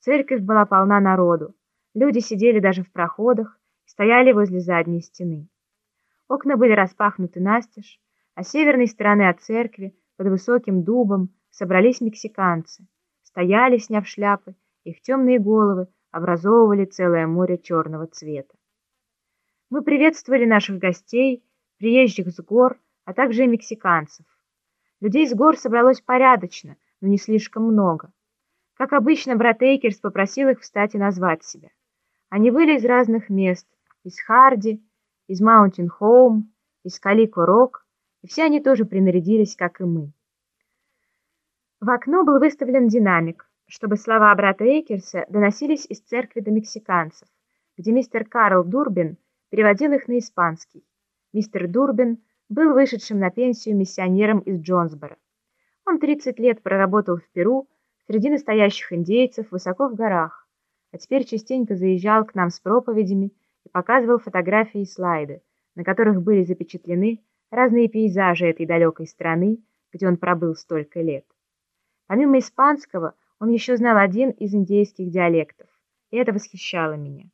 Церковь была полна народу. Люди сидели даже в проходах, стояли возле задней стены. Окна были распахнуты настежь, а с северной стороны от церкви, под высоким дубом, собрались мексиканцы. Стояли, сняв шляпы, их темные головы образовывали целое море черного цвета. Мы приветствовали наших гостей, приезжих с гор, а также и мексиканцев. Людей с гор собралось порядочно, но не слишком много. Как обычно, брат Эйкерс попросил их встать и назвать себя. Они были из разных мест, из Харди, из Маунтин-Хоум, из Калико-Рок, и все они тоже принарядились, как и мы. В окно был выставлен динамик, чтобы слова брата Эйкерса доносились из церкви до мексиканцев, где мистер Карл Дурбин переводил их на испанский. Мистер Дурбин был вышедшим на пенсию миссионером из Джонсборо. Он 30 лет проработал в Перу среди настоящих индейцев высоко в горах, а теперь частенько заезжал к нам с проповедями и показывал фотографии и слайды, на которых были запечатлены разные пейзажи этой далекой страны, где он пробыл столько лет. Помимо испанского, он еще знал один из индейских диалектов, и это восхищало меня.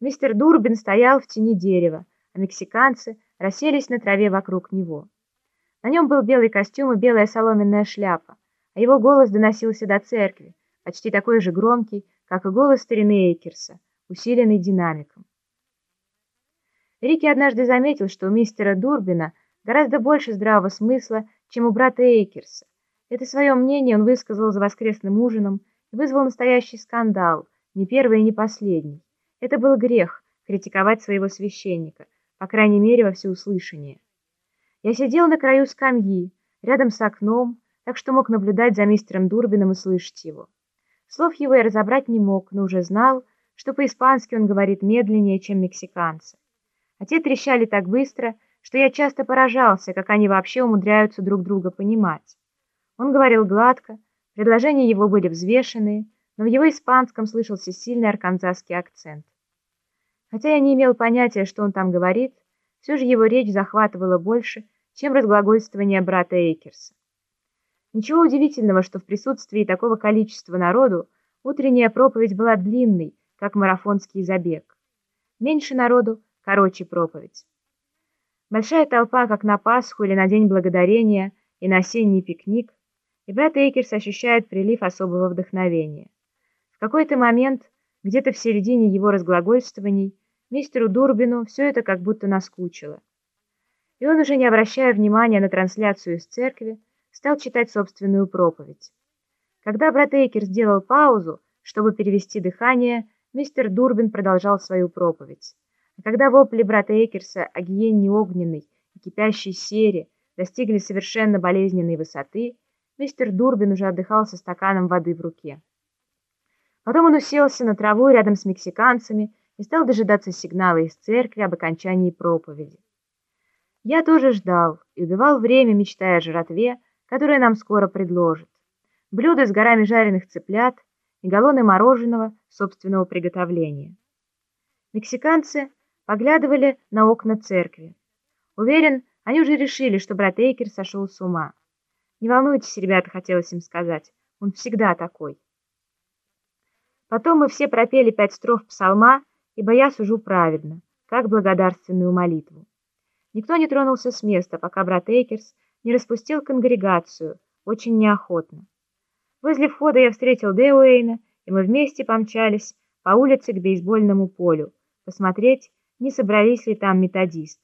Мистер Дурбин стоял в тени дерева, а мексиканцы расселись на траве вокруг него. На нем был белый костюм и белая соломенная шляпа, а его голос доносился до церкви, почти такой же громкий, как и голос старины Эйкерса, усиленный динамиком. Рики однажды заметил, что у мистера Дурбина гораздо больше здравого смысла, чем у брата Эйкерса. Это свое мнение он высказал за воскресным ужином и вызвал настоящий скандал, не первый и не последний. Это был грех — критиковать своего священника, по крайней мере, во всеуслышание. Я сидел на краю скамьи, рядом с окном, так что мог наблюдать за мистером Дурбином и слышать его. Слов его я разобрать не мог, но уже знал, что по-испански он говорит медленнее, чем мексиканцы. А те трещали так быстро, что я часто поражался, как они вообще умудряются друг друга понимать. Он говорил гладко, предложения его были взвешенные, но в его испанском слышался сильный арканзасский акцент. Хотя я не имел понятия, что он там говорит, все же его речь захватывала больше, чем разглагольствование брата Эйкерса. Ничего удивительного, что в присутствии такого количества народу утренняя проповедь была длинной, как марафонский забег. Меньше народу, короче проповедь. Большая толпа, как на Пасху или на День Благодарения и на осенний пикник, и брат Эйкерс ощущает прилив особого вдохновения. В какой-то момент, где-то в середине его разглагольствований, мистеру Дурбину все это как будто наскучило. И он, уже не обращая внимания на трансляцию из церкви, стал читать собственную проповедь. Когда брат Эйкер сделал паузу, чтобы перевести дыхание, мистер Дурбин продолжал свою проповедь. А когда вопли брата Эйкерса о гиенне огненной и кипящей сере достигли совершенно болезненной высоты, мистер Дурбин уже отдыхал со стаканом воды в руке. Потом он уселся на траву рядом с мексиканцами и стал дожидаться сигнала из церкви об окончании проповеди. Я тоже ждал и убивал время, мечтая о жратве, которое нам скоро предложат. Блюда с горами жареных цыплят и галлоны мороженого собственного приготовления. Мексиканцы поглядывали на окна церкви. Уверен, они уже решили, что брат Эйкер сошел с ума. Не волнуйтесь, ребята, хотелось им сказать, он всегда такой. Потом мы все пропели пять строф псалма, ибо я сужу праведно, как благодарственную молитву. Никто не тронулся с места, пока брат Эйкерс не распустил конгрегацию, очень неохотно. Возле входа я встретил Деуэйна, и мы вместе помчались по улице к бейсбольному полю, посмотреть, не собрались ли там методисты.